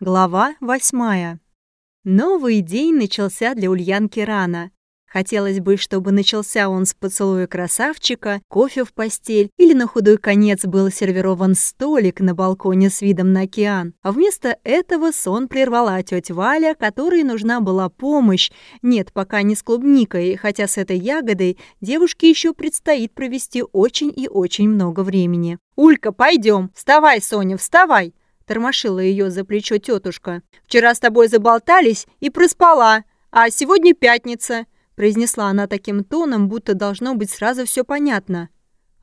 Глава восьмая. Новый день начался для Ульянки рано. Хотелось бы, чтобы начался он с поцелуя красавчика, кофе в постель или на худой конец был сервирован столик на балконе с видом на океан. А вместо этого сон прервала тетя Валя, которой нужна была помощь. Нет, пока не с клубникой, хотя с этой ягодой девушке еще предстоит провести очень и очень много времени. «Улька, пойдем! Вставай, Соня, вставай!» Тормошила ее за плечо тетушка. «Вчера с тобой заболтались и проспала, а сегодня пятница», произнесла она таким тоном, будто должно быть сразу все понятно.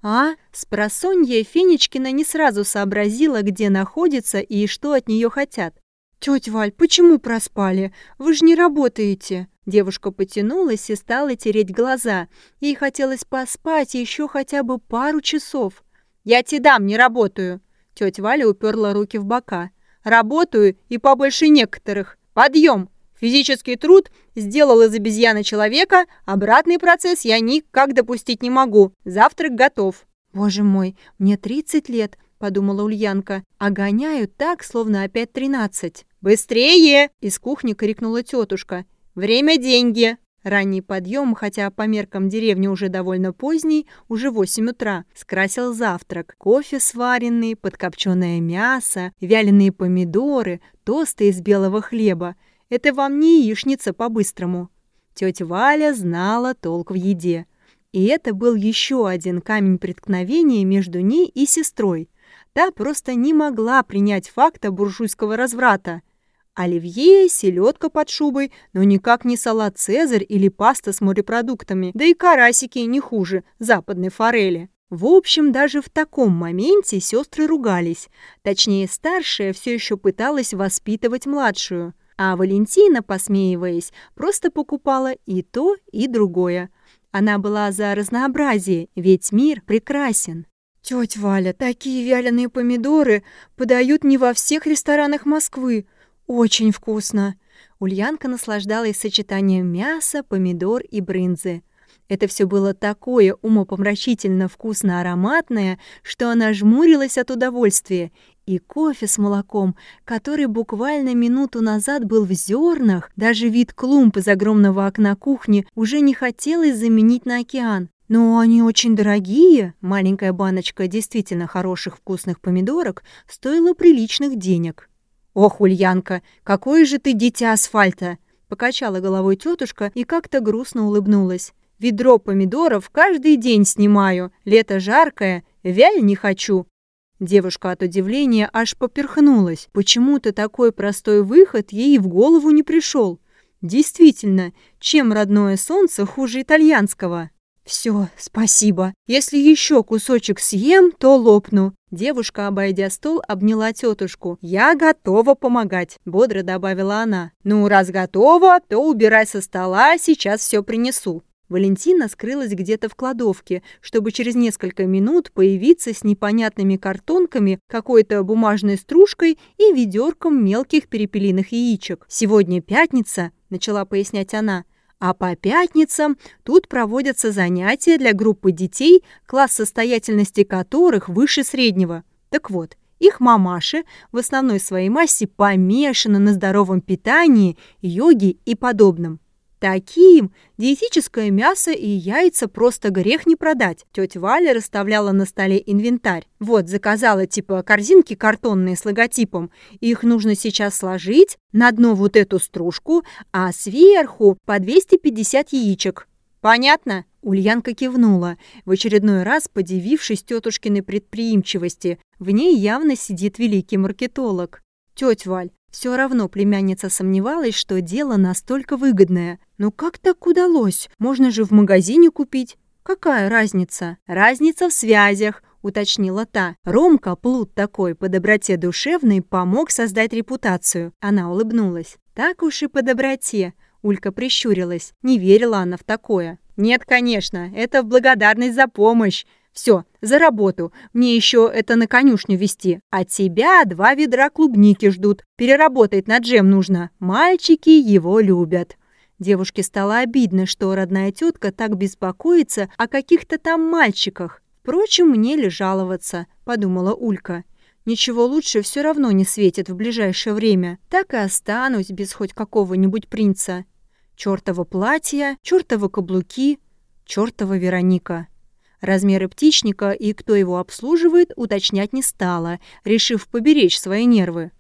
А? Спросонья Фенечкина не сразу сообразила, где находится и что от нее хотят. «Тетя Валь, почему проспали? Вы же не работаете!» Девушка потянулась и стала тереть глаза. Ей хотелось поспать еще хотя бы пару часов. «Я тебе дам, не работаю!» Тетя Валя уперла руки в бока. «Работаю и побольше некоторых. Подъем! Физический труд сделал из обезьяны человека, обратный процесс я никак допустить не могу. Завтрак готов». «Боже мой, мне 30 лет», — подумала Ульянка. «А гоняют так, словно опять 13». «Быстрее!» — из кухни крикнула тетушка. «Время – деньги!» Ранний подъем, хотя по меркам деревни уже довольно поздний, уже 8 утра, скрасил завтрак. Кофе сваренный, подкопченое мясо, вяленые помидоры, тосты из белого хлеба. Это вам не яичница по-быстрому. Тетя Валя знала толк в еде. И это был еще один камень преткновения между ней и сестрой. Та просто не могла принять факта буржуйского разврата. Оливье, селедка под шубой, но никак не салат «Цезарь» или паста с морепродуктами, да и карасики не хуже западной форели. В общем, даже в таком моменте сестры ругались. Точнее, старшая все еще пыталась воспитывать младшую. А Валентина, посмеиваясь, просто покупала и то, и другое. Она была за разнообразие, ведь мир прекрасен. «Тетя Валя, такие вяленые помидоры подают не во всех ресторанах Москвы», очень вкусно. Ульянка наслаждалась сочетанием мяса, помидор и брынзы. Это все было такое умопомрачительно вкусно-ароматное, что она жмурилась от удовольствия. И кофе с молоком, который буквально минуту назад был в зернах, даже вид клумб из огромного окна кухни уже не хотелось заменить на океан. Но они очень дорогие. Маленькая баночка действительно хороших вкусных помидорок стоила приличных денег. «Ох, Ульянка, какое же ты дитя асфальта!» Покачала головой тетушка и как-то грустно улыбнулась. «Ведро помидоров каждый день снимаю. Лето жаркое, вяль не хочу». Девушка от удивления аж поперхнулась. Почему-то такой простой выход ей в голову не пришел. Действительно, чем родное солнце хуже итальянского? «Все, спасибо. Если еще кусочек съем, то лопну». Девушка, обойдя стол, обняла тетушку. «Я готова помогать», — бодро добавила она. «Ну, раз готова, то убирай со стола, сейчас все принесу». Валентина скрылась где-то в кладовке, чтобы через несколько минут появиться с непонятными картонками, какой-то бумажной стружкой и ведерком мелких перепелиных яичек. «Сегодня пятница», — начала пояснять она, — а по пятницам тут проводятся занятия для группы детей, класс состоятельности которых выше среднего. Так вот, их мамаши в основной своей массе помешаны на здоровом питании, йоге и подобном. Таким диетическое мясо и яйца просто грех не продать. Тетя Валя расставляла на столе инвентарь. Вот, заказала типа корзинки картонные с логотипом. Их нужно сейчас сложить на дно вот эту стружку, а сверху по 250 яичек. Понятно? Ульянка кивнула, в очередной раз подивившись тетушкиной предприимчивости. В ней явно сидит великий маркетолог. «Тетя Валь, все равно племянница сомневалась, что дело настолько выгодное. Ну как так удалось? Можно же в магазине купить. Какая разница? Разница в связях, уточнила та. Ромка, плут такой по доброте душевной, помог создать репутацию. Она улыбнулась. Так уж и по доброте. Улька прищурилась. Не верила она в такое. «Нет, конечно, это в благодарность за помощь. Все, за работу. Мне еще это на конюшню вести. А тебя два ведра клубники ждут. Переработать на джем нужно. Мальчики его любят». Девушке стало обидно, что родная тетка так беспокоится о каких-то там мальчиках. Впрочем, мне ли жаловаться, подумала Улька. Ничего лучше все равно не светит в ближайшее время. Так и останусь без хоть какого-нибудь принца. Чёртово платье, чёртовы каблуки, чёртова Вероника. Размеры птичника и кто его обслуживает, уточнять не стала, решив поберечь свои нервы.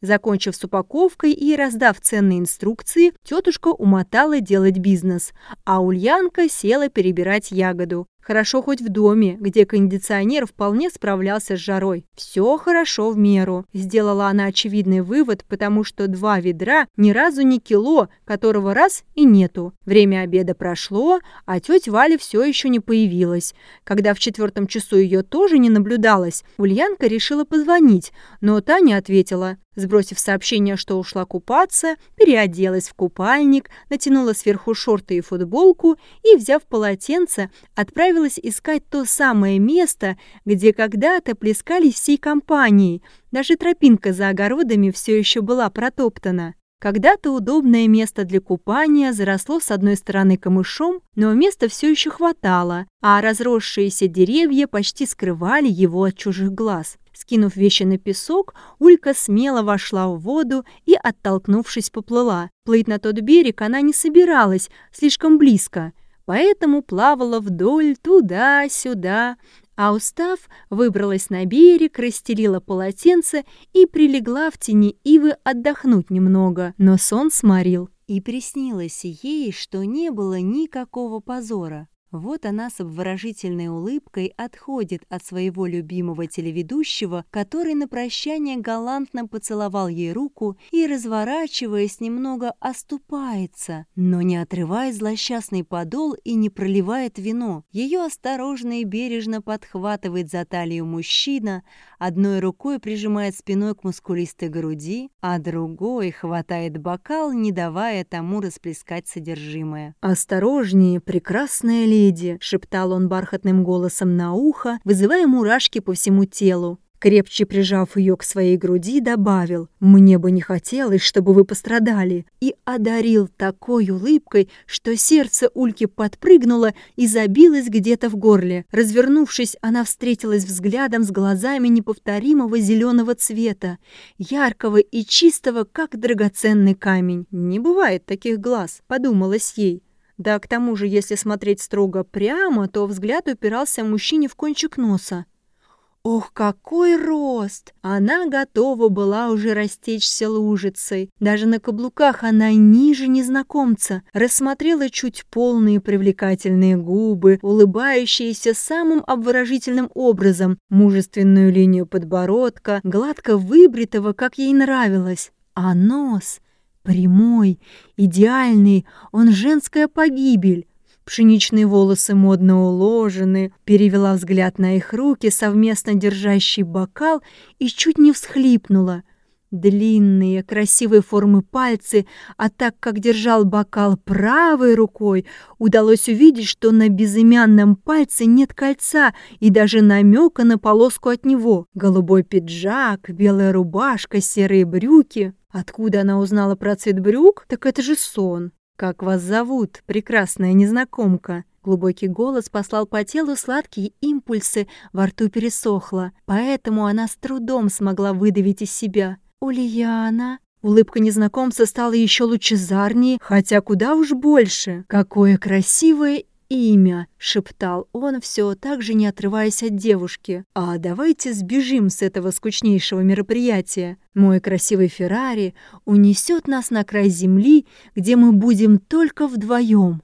Закончив с упаковкой и раздав ценные инструкции, тетушка умотала делать бизнес, а Ульянка села перебирать ягоду. Хорошо хоть в доме, где кондиционер вполне справлялся с жарой. Все хорошо в меру. Сделала она очевидный вывод, потому что два ведра ни разу не кило, которого раз и нету. Время обеда прошло, а тетя Валя все еще не появилась. Когда в четвертом часу ее тоже не наблюдалось, Ульянка решила позвонить, но та не ответила. Сбросив сообщение, что ушла купаться, переоделась в купальник, натянула сверху шорты и футболку и, взяв полотенце, отправилась отправилась искать то самое место, где когда-то плескались всей компанией. Даже тропинка за огородами все еще была протоптана. Когда-то удобное место для купания заросло с одной стороны камышом, но места все еще хватало, а разросшиеся деревья почти скрывали его от чужих глаз. Скинув вещи на песок, Улька смело вошла в воду и, оттолкнувшись, поплыла. Плыть на тот берег она не собиралась, слишком близко – поэтому плавала вдоль туда-сюда, а устав, выбралась на берег, расстелила полотенце и прилегла в тени ивы отдохнуть немного, но сон сморил. И приснилось ей, что не было никакого позора. Вот она с обворожительной улыбкой отходит от своего любимого телеведущего, который на прощание галантно поцеловал ей руку и, разворачиваясь, немного оступается, но не отрывает злосчастный подол и не проливает вино. Ее осторожно и бережно подхватывает за талию мужчина, одной рукой прижимает спиной к мускулистой груди, а другой хватает бокал, не давая тому расплескать содержимое. «Осторожнее, прекрасная леди!» — шептал он бархатным голосом на ухо, вызывая мурашки по всему телу. Крепче прижав ее к своей груди, добавил «Мне бы не хотелось, чтобы вы пострадали» и одарил такой улыбкой, что сердце Ульки подпрыгнуло и забилось где-то в горле. Развернувшись, она встретилась взглядом с глазами неповторимого зеленого цвета, яркого и чистого, как драгоценный камень. «Не бывает таких глаз», — подумалось ей. Да, к тому же, если смотреть строго прямо, то взгляд упирался мужчине в кончик носа. Ох, какой рост! Она готова была уже растечься лужицей. Даже на каблуках она ниже незнакомца. Рассмотрела чуть полные привлекательные губы, улыбающиеся самым обворожительным образом, мужественную линию подбородка, гладко выбритого, как ей нравилось. А нос прямой, идеальный, он женская погибель. Пшеничные волосы модно уложены, перевела взгляд на их руки, совместно держащий бокал, и чуть не всхлипнула. Длинные, красивой формы пальцы, а так как держал бокал правой рукой, удалось увидеть, что на безымянном пальце нет кольца и даже намека на полоску от него. Голубой пиджак, белая рубашка, серые брюки. Откуда она узнала про цвет брюк? Так это же сон. «Как вас зовут, прекрасная незнакомка?» Глубокий голос послал по телу сладкие импульсы, во рту пересохло, поэтому она с трудом смогла выдавить из себя. «Ульяна?» Улыбка незнакомца стала еще лучезарнее, хотя куда уж больше. Какое красивое имя!» — шептал он, все так же не отрываясь от девушки. «А давайте сбежим с этого скучнейшего мероприятия. Мой красивый Феррари унесет нас на край земли, где мы будем только вдвоем».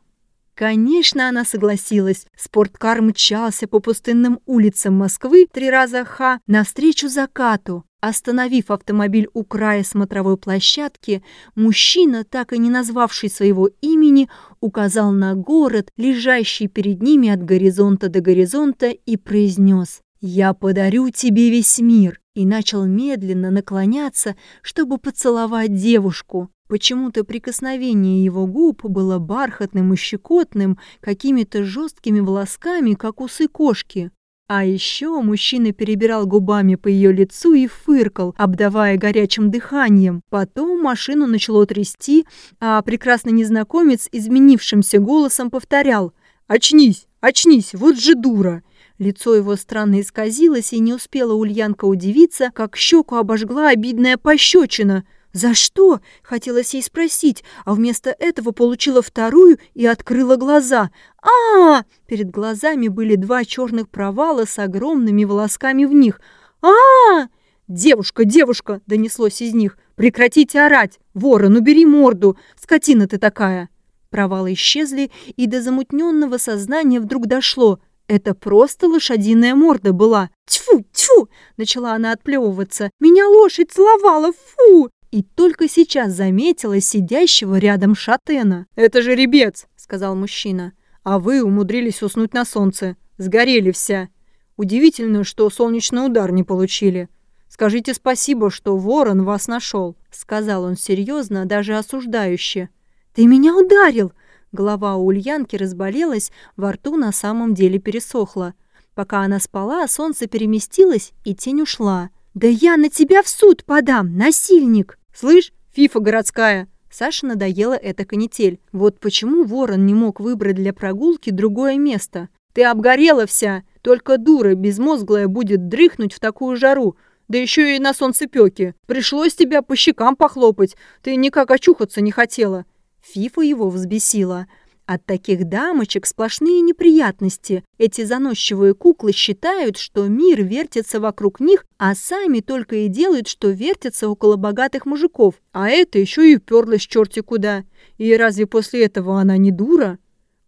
Конечно, она согласилась. Спорткар мчался по пустынным улицам Москвы три раза ха навстречу закату. Остановив автомобиль у края смотровой площадки, мужчина, так и не назвавший своего имени, указал на город, лежащий перед ними от горизонта до горизонта, и произнес «Я подарю тебе весь мир» и начал медленно наклоняться, чтобы поцеловать девушку. Почему-то прикосновение его губ было бархатным и щекотным, какими-то жесткими волосками, как усы кошки. А еще мужчина перебирал губами по ее лицу и фыркал, обдавая горячим дыханием. Потом машину начало трясти, а прекрасный незнакомец изменившимся голосом повторял «Очнись, очнись, вот же дура!» Лицо его странно исказилось, и не успела Ульянка удивиться, как щеку обожгла обидная пощечина. «За что?» — хотелось ей спросить, а вместо этого получила вторую и открыла глаза. а, -а, -а Перед глазами были два черных провала с огромными волосками в них. а, -а, -а «Девушка, девушка!» — донеслось из них. «Прекратите орать! Ворон, убери морду! Скотина ты такая!» Провалы исчезли, и до замутненного сознания вдруг дошло. Это просто лошадиная морда была. «Тьфу, тьфу!» — начала она отплевываться. «Меня лошадь целовала! Фу!» И только сейчас заметила сидящего рядом шатена. «Это же ребец!» — сказал мужчина. «А вы умудрились уснуть на солнце. Сгорели вся. Удивительно, что солнечный удар не получили. Скажите спасибо, что ворон вас нашел», — сказал он серьезно, даже осуждающе. «Ты меня ударил!» Голова у Ульянки разболелась, во рту на самом деле пересохла. Пока она спала, солнце переместилось, и тень ушла. «Да я на тебя в суд подам, насильник!» «Слышь, фифа городская!» Саше надоела эта канитель. Вот почему ворон не мог выбрать для прогулки другое место. «Ты обгорела вся! Только дура безмозглая будет дрыхнуть в такую жару, да еще и на солнцепеке. Пришлось тебя по щекам похлопать, ты никак очухаться не хотела. Фифа его взбесила. От таких дамочек сплошные неприятности. Эти заносчивые куклы считают, что мир вертится вокруг них, а сами только и делают, что вертятся около богатых мужиков. А это еще и уперлась черти куда. И разве после этого она не дура?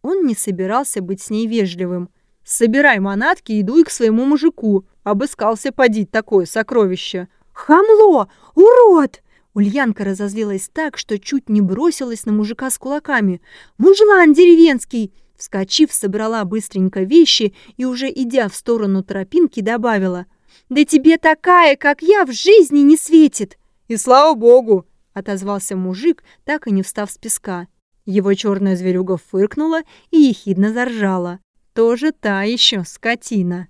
Он не собирался быть с ней вежливым. «Собирай манатки и дуй к своему мужику. Обыскался подить такое сокровище». «Хамло! Урод!» Ульянка разозлилась так, что чуть не бросилась на мужика с кулаками. «Мужлан деревенский!» Вскочив, собрала быстренько вещи и, уже идя в сторону тропинки, добавила. «Да тебе такая, как я, в жизни не светит!» «И слава богу!» — отозвался мужик, так и не встав с песка. Его черная зверюга фыркнула и ехидно заржала. Тоже та еще скотина.